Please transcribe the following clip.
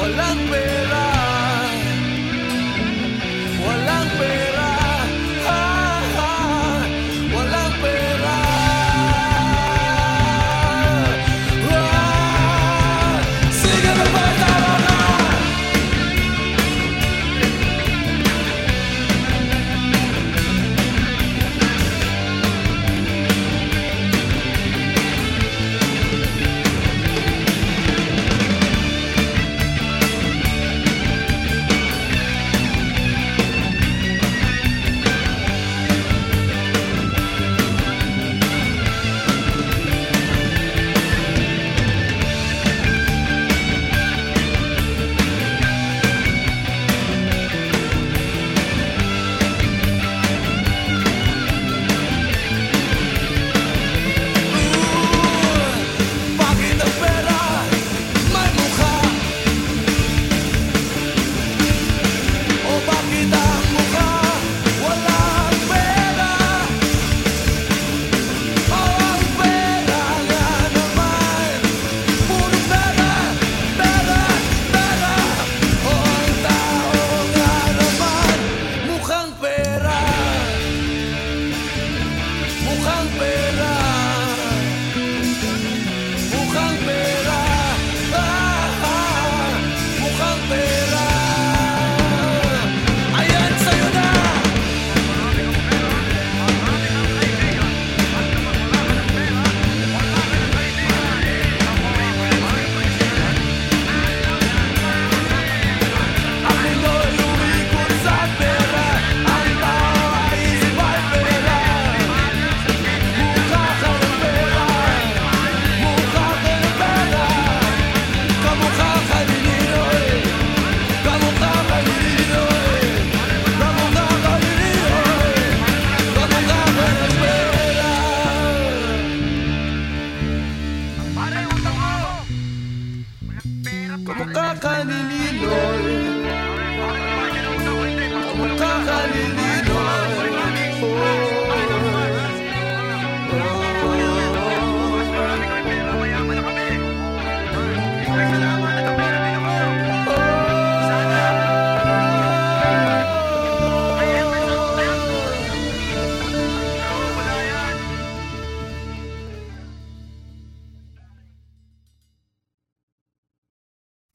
volando.